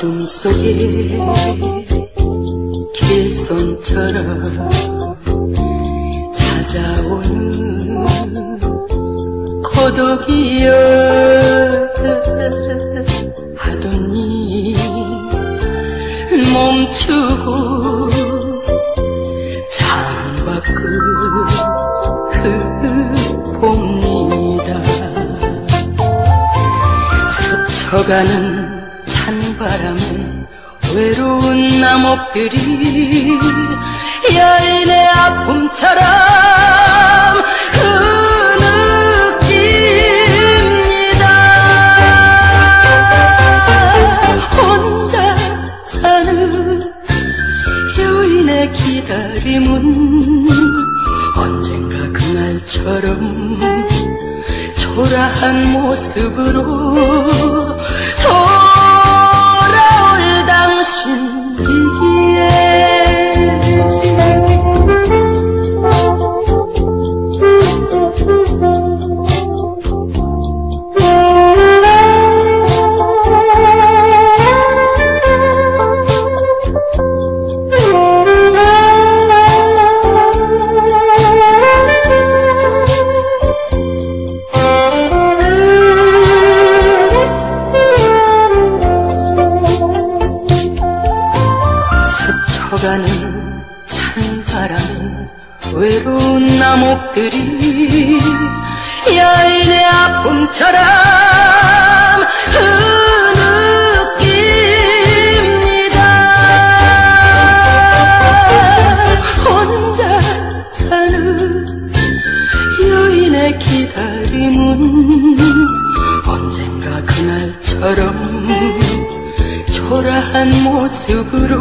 어둠 속에 길손처럼 찾아오는 고독이여. 하더니 멈추고 창밖을 그 봅니다. 스쳐가는 목들이 여인의 아픔처럼 흐느낍니다. 혼자 사는 여인의 기다림은 언젠가 그날처럼 초라한 모습으로 스쳐가는 찬 바람에 외로운 나목들이 여인의 아픔처럼 흐느낍니다. 혼자 사는 여인의 기다림은 언젠가 그날처럼 초라한 모습으로